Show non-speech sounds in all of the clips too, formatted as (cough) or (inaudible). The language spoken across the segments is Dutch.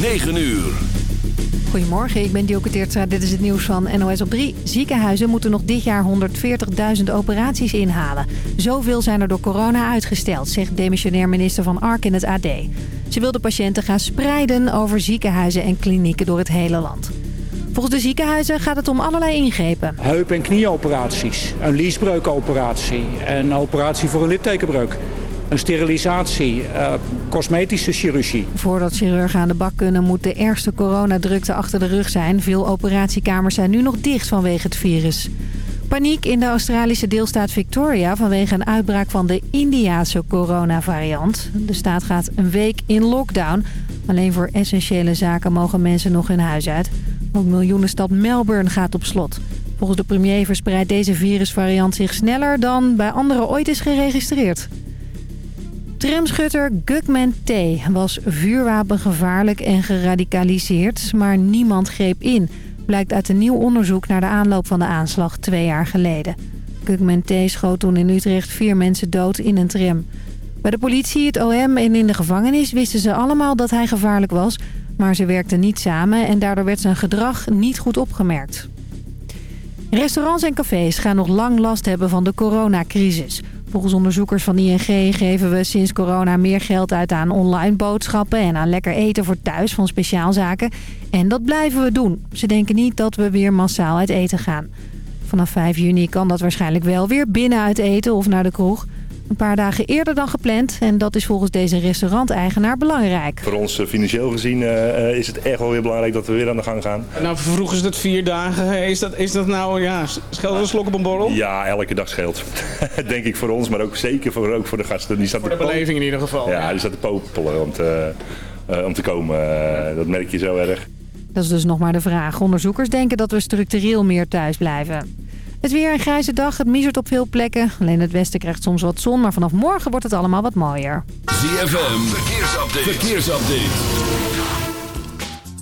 9 uur. Goedemorgen, ik ben Dioke Teertstra. Dit is het nieuws van NOS op 3. Ziekenhuizen moeten nog dit jaar 140.000 operaties inhalen. Zoveel zijn er door corona uitgesteld, zegt demissionair minister Van Ark in het AD. Ze wil de patiënten gaan spreiden over ziekenhuizen en klinieken door het hele land. Volgens de ziekenhuizen gaat het om allerlei ingrepen. Heup- en knieoperaties, een liesbreukoperatie, een operatie voor een littekenbreuk een sterilisatie, uh, cosmetische chirurgie. Voordat chirurgen aan de bak kunnen moet de ergste coronadrukte achter de rug zijn. Veel operatiekamers zijn nu nog dicht vanwege het virus. Paniek in de Australische deelstaat Victoria vanwege een uitbraak van de Indiase coronavariant. De staat gaat een week in lockdown. Alleen voor essentiële zaken mogen mensen nog hun huis uit. Ook miljoenenstad Melbourne gaat op slot. Volgens de premier verspreidt deze virusvariant zich sneller dan bij anderen ooit is geregistreerd. Tramschutter Gugman T. was vuurwapengevaarlijk en geradicaliseerd, maar niemand greep in. Blijkt uit een nieuw onderzoek naar de aanloop van de aanslag twee jaar geleden. Gugman T. schoot toen in Utrecht vier mensen dood in een tram. Bij de politie, het OM en in de gevangenis wisten ze allemaal dat hij gevaarlijk was... maar ze werkten niet samen en daardoor werd zijn gedrag niet goed opgemerkt. Restaurants en cafés gaan nog lang last hebben van de coronacrisis... Volgens onderzoekers van ING geven we sinds corona meer geld uit aan online boodschappen... en aan lekker eten voor thuis van speciaalzaken. En dat blijven we doen. Ze denken niet dat we weer massaal uit eten gaan. Vanaf 5 juni kan dat waarschijnlijk wel weer binnen uit eten of naar de kroeg... Een paar dagen eerder dan gepland en dat is volgens deze restauranteigenaar belangrijk. Voor ons eh, financieel gezien uh, is het echt wel weer belangrijk dat we weer aan de gang gaan. Nou, vroeger is het vier dagen. Is dat, is dat nou, ja, scheelt een slok op een borrel? Ja, elke dag scheelt. (laughs) Denk ik voor ons, maar ook zeker voor, ook voor de gasten. Die staat voor de beleving in ieder geval. Ja, die staat te popelen om te, uh, om te komen. dat merk je zo erg. Dat is dus nog maar de vraag. Onderzoekers denken dat we structureel meer thuis blijven. Het weer een grijze dag, het miezert op veel plekken. Alleen het westen krijgt soms wat zon, maar vanaf morgen wordt het allemaal wat mooier. ZFM, verkeersupdate. verkeersupdate.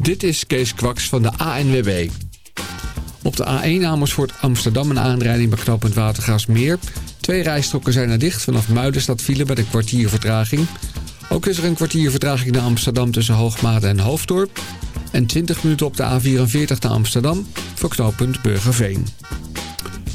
Dit is Kees Kwaks van de ANWB. Op de A1 Amersfoort Amsterdam een aanrijding bij knooppunt Watergaasmeer. Twee rijstroken zijn er dicht. Vanaf Muiden staat file bij de kwartiervertraging. Ook is er een kwartier vertraging naar Amsterdam tussen Hoogmade en Hoofddorp. En 20 minuten op de A44 naar Amsterdam voor knooppunt Burgerveen.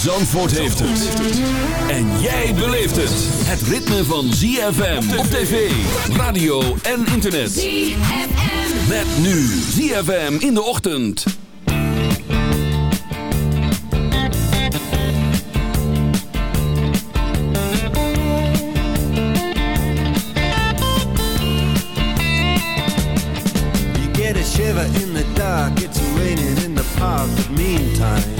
Zandvoort heeft het. En jij beleeft het. Het ritme van ZFM op tv, radio en internet. ZFM. Met nu ZFM in de ochtend. in the dark, it's raining in the park, but meantime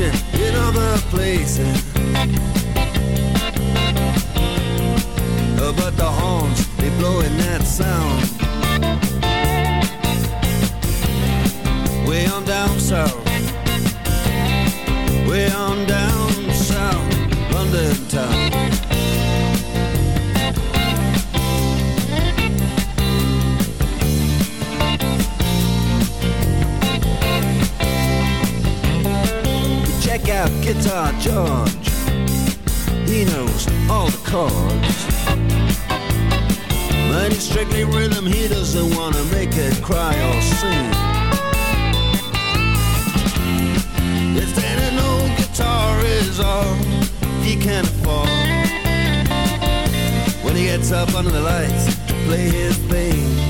Competition in other places. Uh, but the horns, they blowing that sound. Way on down south. Way on down have Guitar George. He knows all the chords. But it's strictly rhythm, he doesn't want to make it cry or sing. If any old guitar is all he can afford, when he gets up under the lights to play his thing.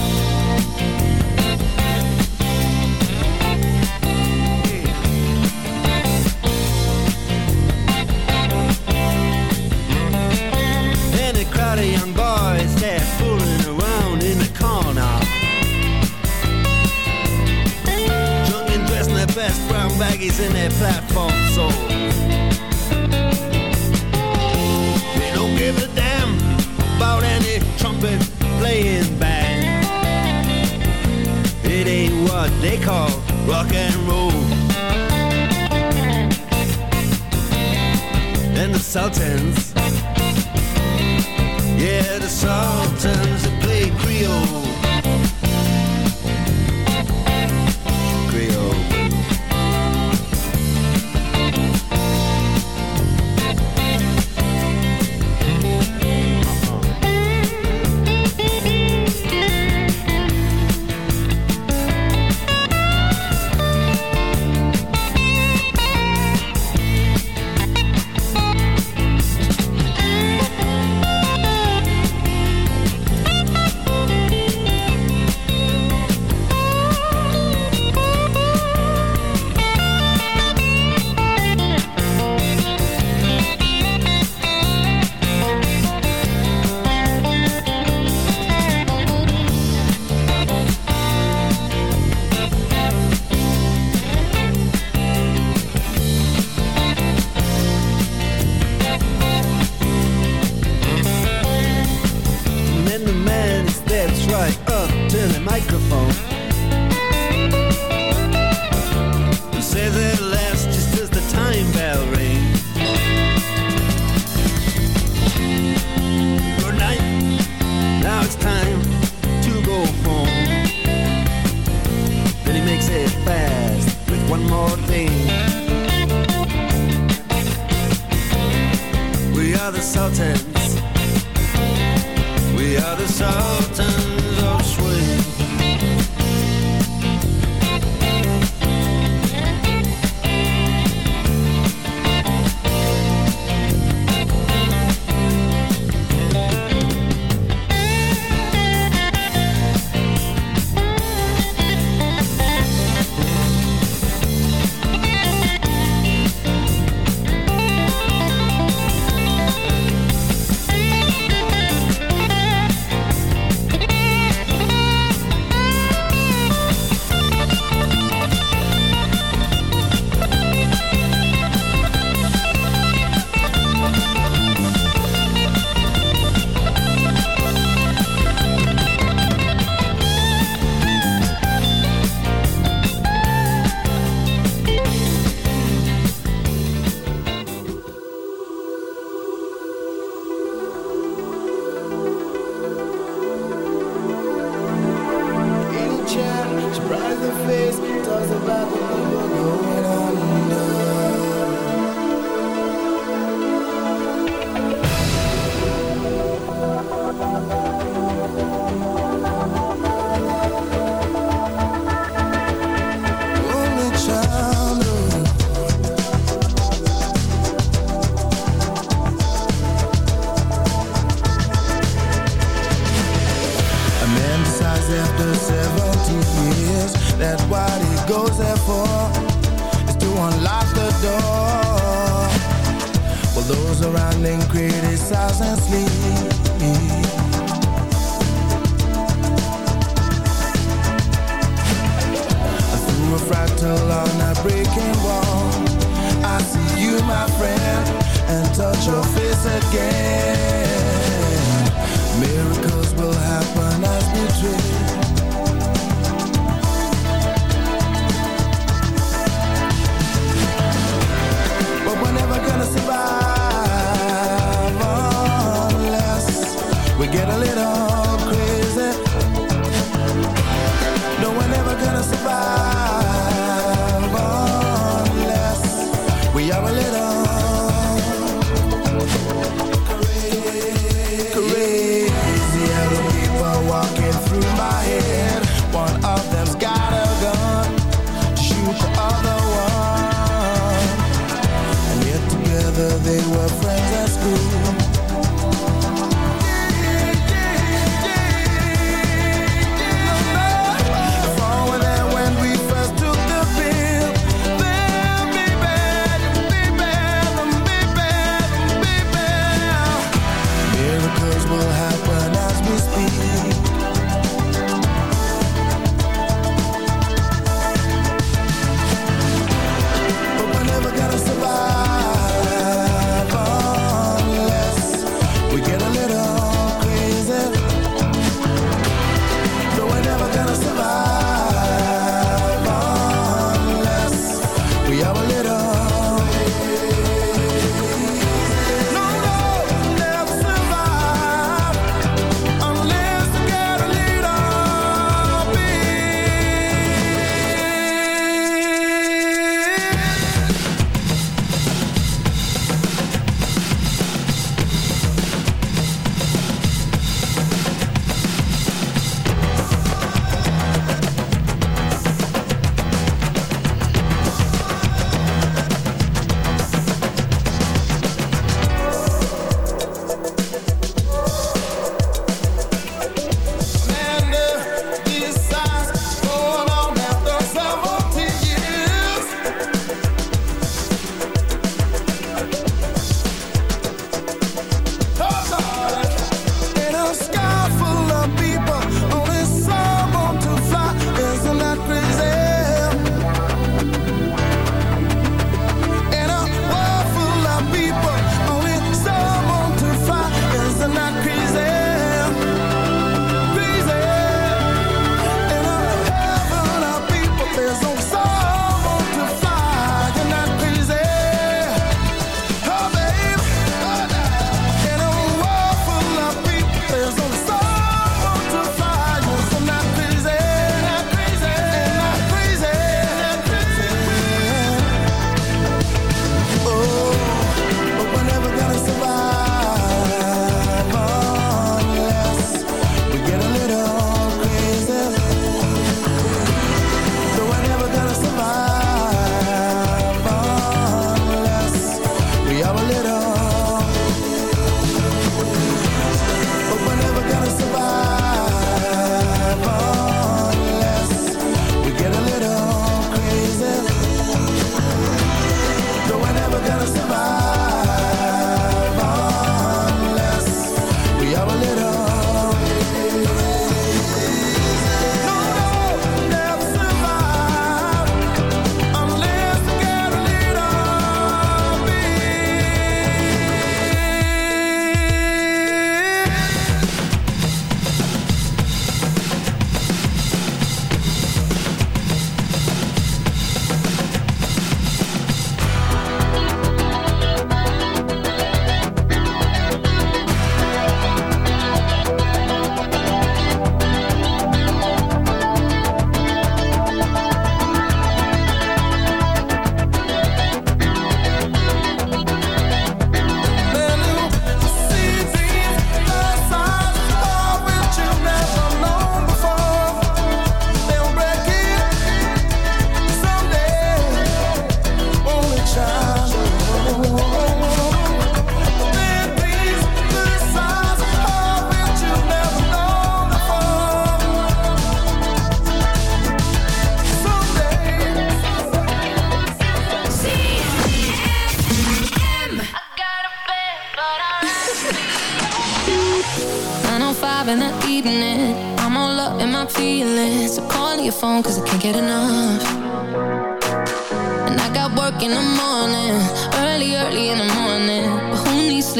MCs in their platform souls. We don't give a damn about any trumpet playing band. It ain't what they call rock and roll. And the Sultans, yeah, the Sultans.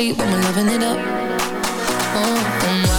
Sleep when we're loving it up? Oh, oh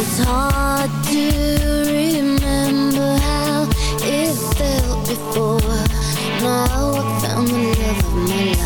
It's hard to remember how it felt before. Now I found the love of my life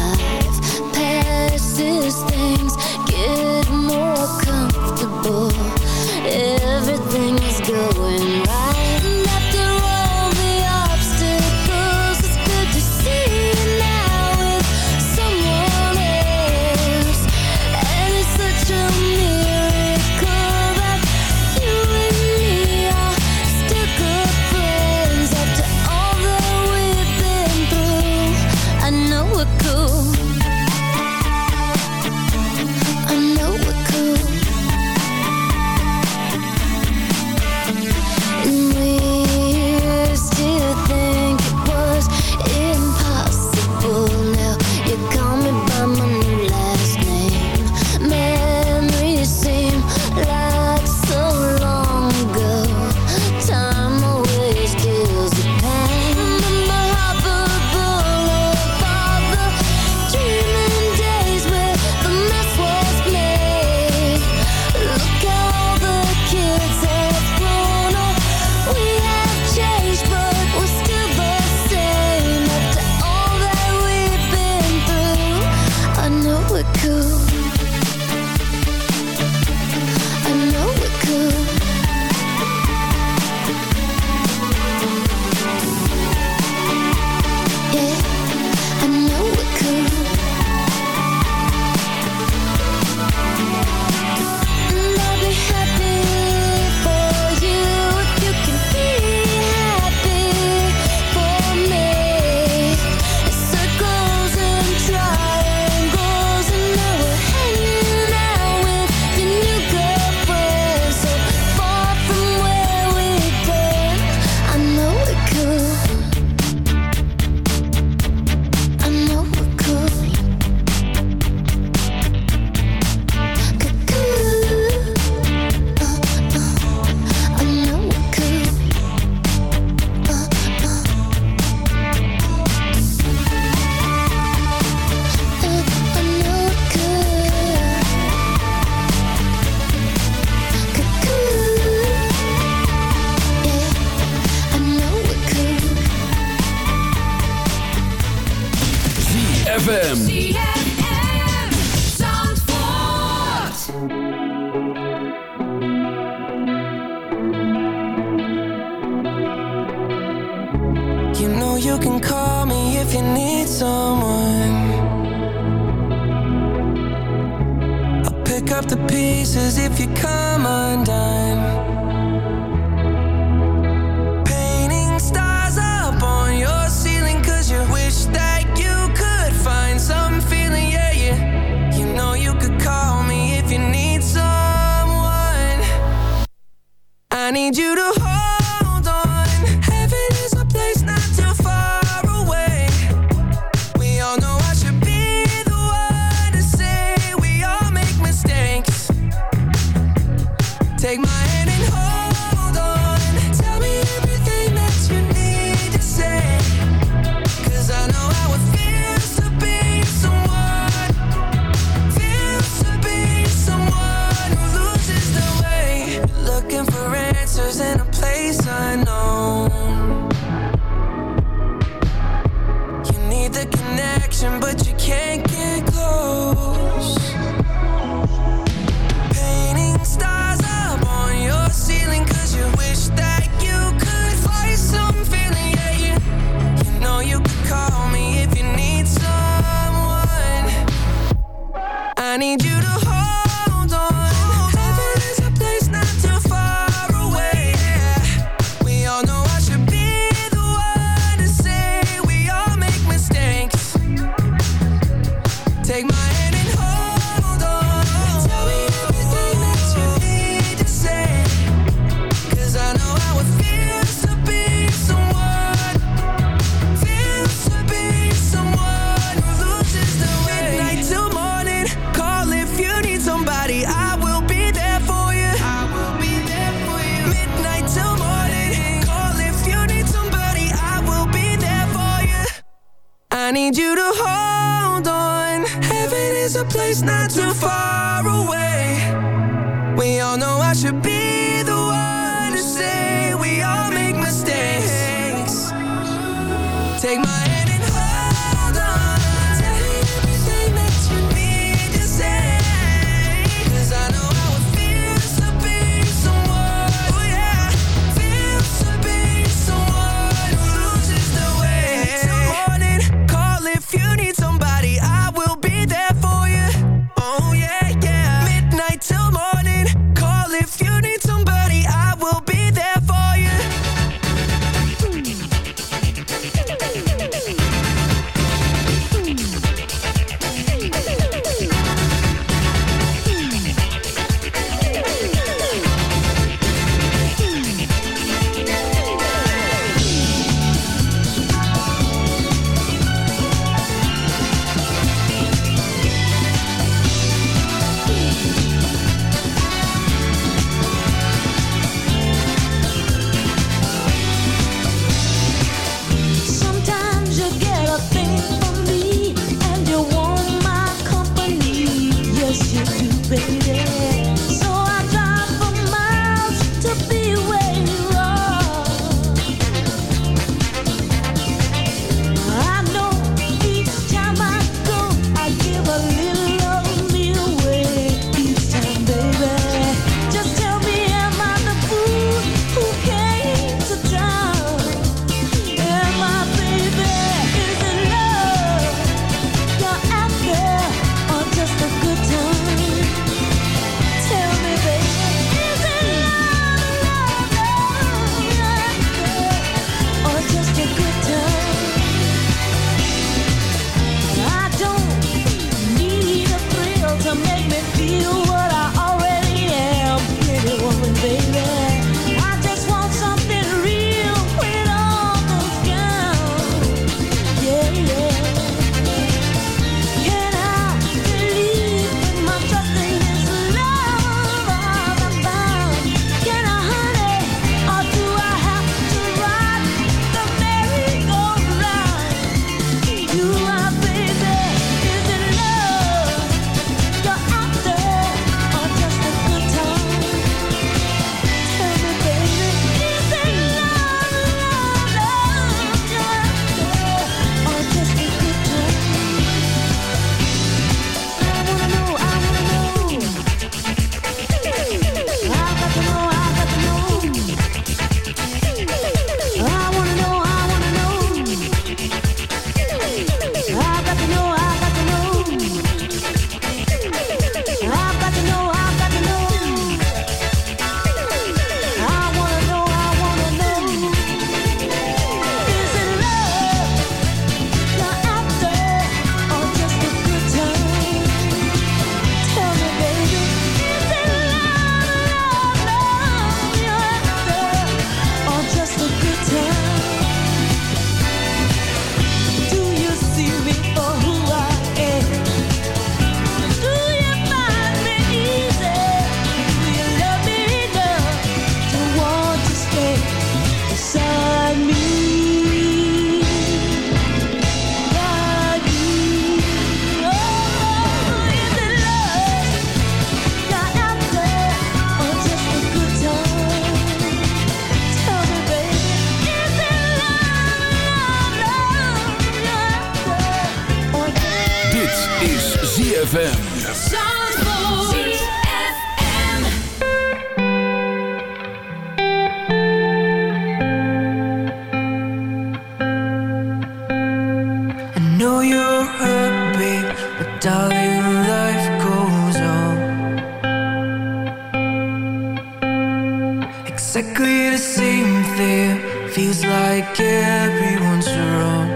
everyone's wrong.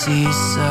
seesaw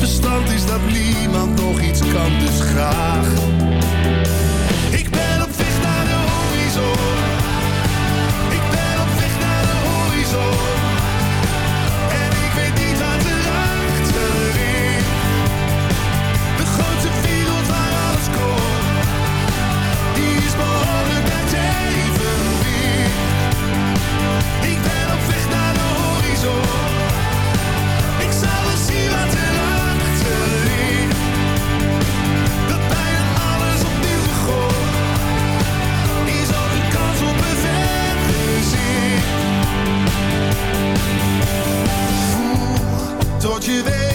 misverstand is dat niemand nog iets kan, dus graag. To the.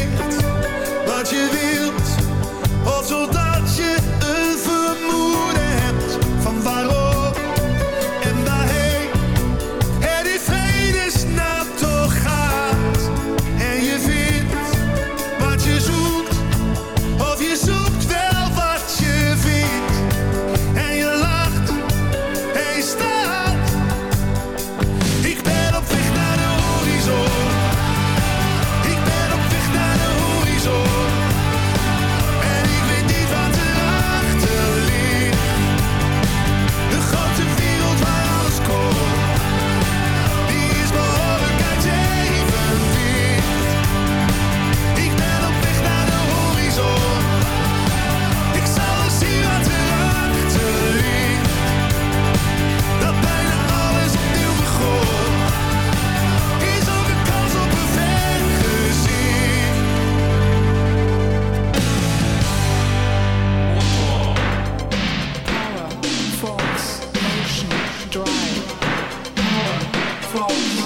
flow.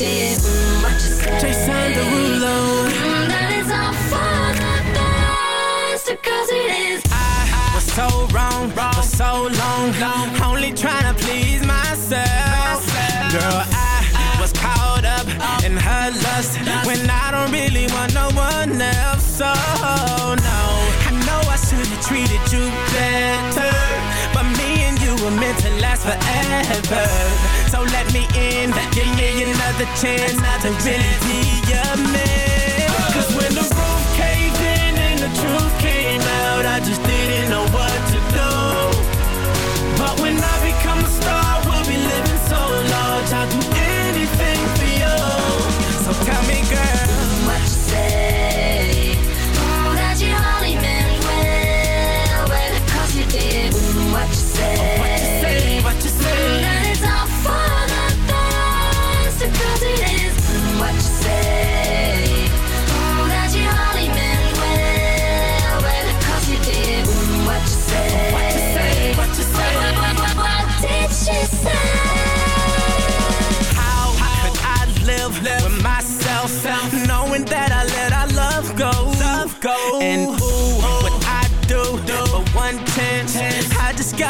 Did. Mm, what you say? Jason Derulo. Mm, that is all for the best, because it is. I was so wrong for so long, only trying to please myself. Girl, I was caught up in her lust when I don't really want no one else. So no, I know I should have treated you better, but me and you were meant to last forever. Let me in, give me another chance to really be your man. Cause when the roof caved in and the truth came out, I just didn't know what to do. But when I become a star,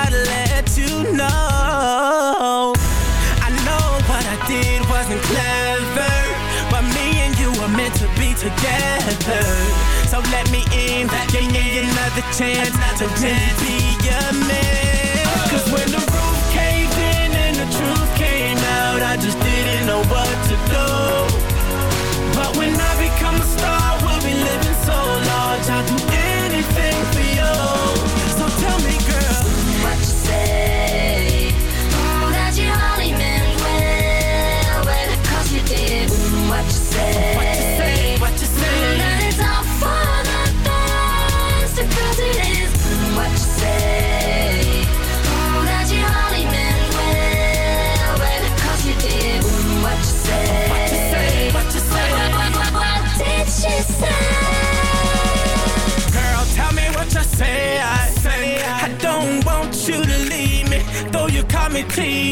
gotta let you know. I know what I did wasn't clever, but me and you were meant to be together. So let me in, give me another chance to really be your man. Cause when the roof caved in and the truth came out, I just didn't know what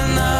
and